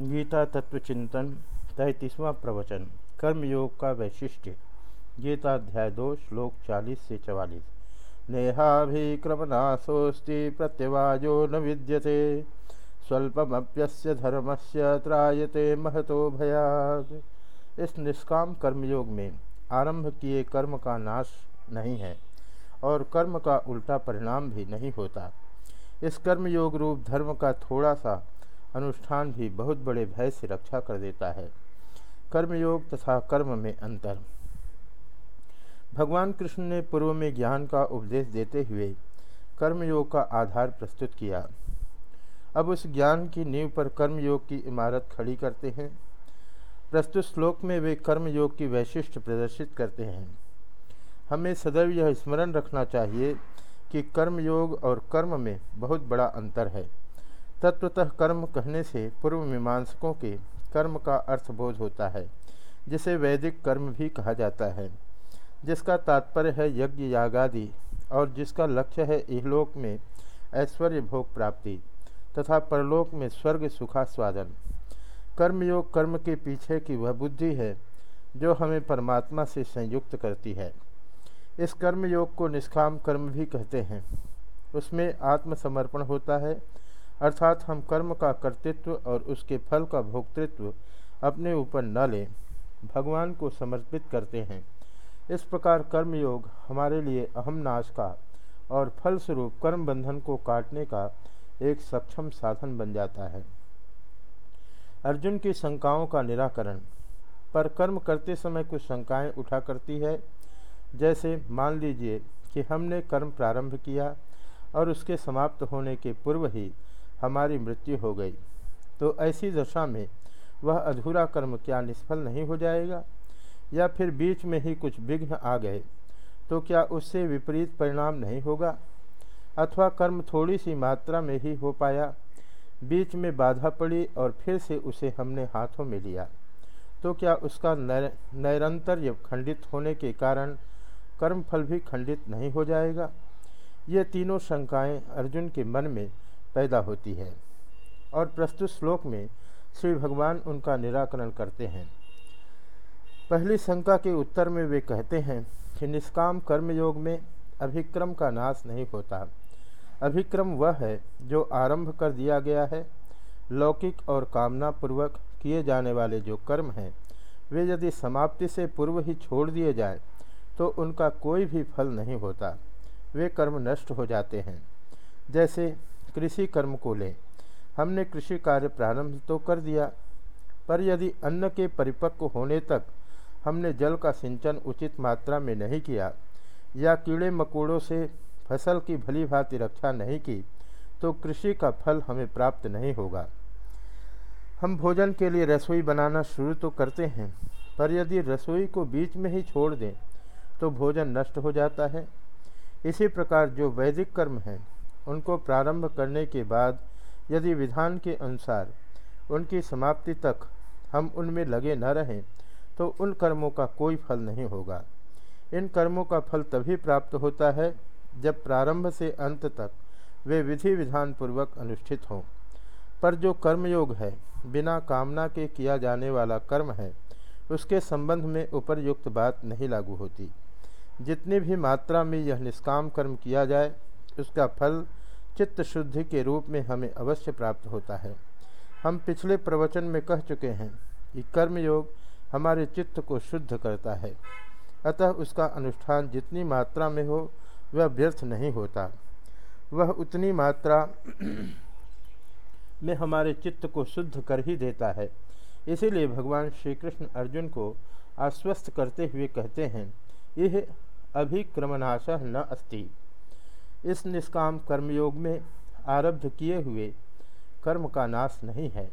गीता तत्व चिंतन तैतीसवां प्रवचन, कर्मयोग का वैशिष्ट्य गीता अध्याय दो श्लोक चालीस से चवालीस। नेहाभिक्रमनाशोस्ति प्रत्यवायो न विद्यते, स्वल्पमप्यस्य धर्मस्य त्रायते महतो भयाद इस निष्काम कर्मयोग में आरंभ किए कर्म का नाश नहीं है और कर्म का उल्टा परिणाम भी नहीं होता। इस कर्मयोग रूप धर्म का थोड़ा सा अनुष्ठान भी बहुत बड़े भय से रक्षा कर देता है। कर्मयोग तथा कर्म में अंतर। भगवान कृष्ण ने पूर्व में ज्ञान का उपदेश देते हुए कर्मयोग का आधार प्रस्तुत किया। अब उस ज्ञान की नींव पर कर्मयोग की इमारत खड़ी करते हैं। प्रस्तुत श्लोक में वे कर्मयोग की वैशिष्ट प्रदर्शित करते हैं। हमें सदैव यह स्मरण रखना चाहिए कि कर्मयोग और कर्म में बहुत बड़ा अंतर है। तत्वतः कर्म कहने से पूर्व मीमांसकों के कर्म का अर्थबोध होता है, जिसे वैदिक कर्म भी कहा जाता है। जिसका तात्पर्य है यज्ञ यागादि और जिसका लक्ष्य है इहलोक में ऐश्वर्य भोग प्राप्ति तथा परलोक में स्वर्ग सुखास्वादन। कर्मयोग कर्म के पीछे की वह बुद्धि है, जो हमें परमात्मा से संयुक्त करती है। इस कर्मयोग को निष्काम कर्म भी कहते हैं। उसमें आत्मसमर्पण होता है अर्थात हम कर्म का कर्तृत्व और उसके फल का भोक्तृत्व अपने ऊपर न लें। भगवान को समर्पित करते हैं। इस प्रकार कर्मयोग हमारे लिए अहम नाश का और फलस्वरूप कर्म बंधन को काटने का एक सक्षम साधन बन जाता है। अर्जुन की शंकाओं का निराकरण। पर कर्म करते समय कुछ शंकाएँ उठा करती है। जैसे मान लीजिए कि हमने कर्म प्रारंभ किया और उसके समाप्त होने के पूर्व ही हमारी मृत्यु हो गई। तो ऐसी दशा में वह अधूरा कर्म क्या निष्फल नहीं हो जाएगा? या फिर बीच में ही कुछ विघ्न आ गए तो क्या उससे विपरीत परिणाम नहीं होगा? अथवा कर्म थोड़ी सी मात्रा में ही हो पाया, बीच में बाधा पड़ी और फिर से उसे हमने हाथों में लिया तो क्या उसका नैरंतर्य खंडित होने के कारण कर्मफल भी खंडित नहीं हो जाएगा? ये तीनों शंकाएँ अर्जुन के मन में पैदा होती है। और प्रस्तुत श्लोक में श्री भगवान उनका निराकरण करते हैं। पहली शंका के उत्तर में वे कहते हैं कि निष्काम कर्मयोग में अभिक्रम का नाश नहीं होता। अभिक्रम वह है जो आरंभ कर दिया गया है। लौकिक और कामना पूर्वक किए जाने वाले जो कर्म हैं, वे यदि समाप्ति से पूर्व ही छोड़ दिए जाए तो उनका कोई भी फल नहीं होता। वे कर्म नष्ट हो जाते हैं। जैसे कृषि कर्म को लें। हमने कृषि कार्य प्रारंभ तो कर दिया, पर यदि अन्न के परिपक्व होने तक हमने जल का सिंचन उचित मात्रा में नहीं किया, या कीड़े मकोड़ों से फ़सल की भली भांति रक्षा नहीं की तो कृषि का फल हमें प्राप्त नहीं होगा। हम भोजन के लिए रसोई बनाना शुरू तो करते हैं, पर यदि रसोई को बीच में ही छोड़ दें तो भोजन नष्ट हो जाता है। इसी प्रकार जो वैदिक कर्म है उनको प्रारंभ करने के बाद, यदि विधान के अनुसार उनकी समाप्ति तक हम उनमें लगे न रहें तो उन कर्मों का कोई फल नहीं होगा। इन कर्मों का फल तभी प्राप्त होता है, जब प्रारंभ से अंत तक वे विधि विधान पूर्वक अनुष्ठित हों। पर जो कर्मयोग है, बिना कामना के किया जाने वाला कर्म है, उसके संबंध में उपरयुक्त बात नहीं लागू होती। जितनी भी मात्रा में यह निष्काम कर्म किया जाए उसका फल चित्त शुद्धि के रूप में हमें अवश्य प्राप्त होता है। हम पिछले प्रवचन में कह चुके हैं कि कर्मयोग हमारे चित्त को शुद्ध करता है। अतः उसका अनुष्ठान जितनी मात्रा में हो, वह व्यर्थ नहीं होता। वह उतनी मात्रा में हमारे चित्त को शुद्ध कर ही देता है। इसीलिए भगवान श्री कृष्ण अर्जुन को आश्वस्त करते हुए कहते हैं यह अभिक्रमनाश न अस्ति। इस निष्काम कर्मयोग में आरब्ध किए हुए कर्म का नाश नहीं है।